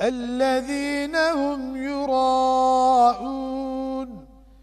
الذين هم يرون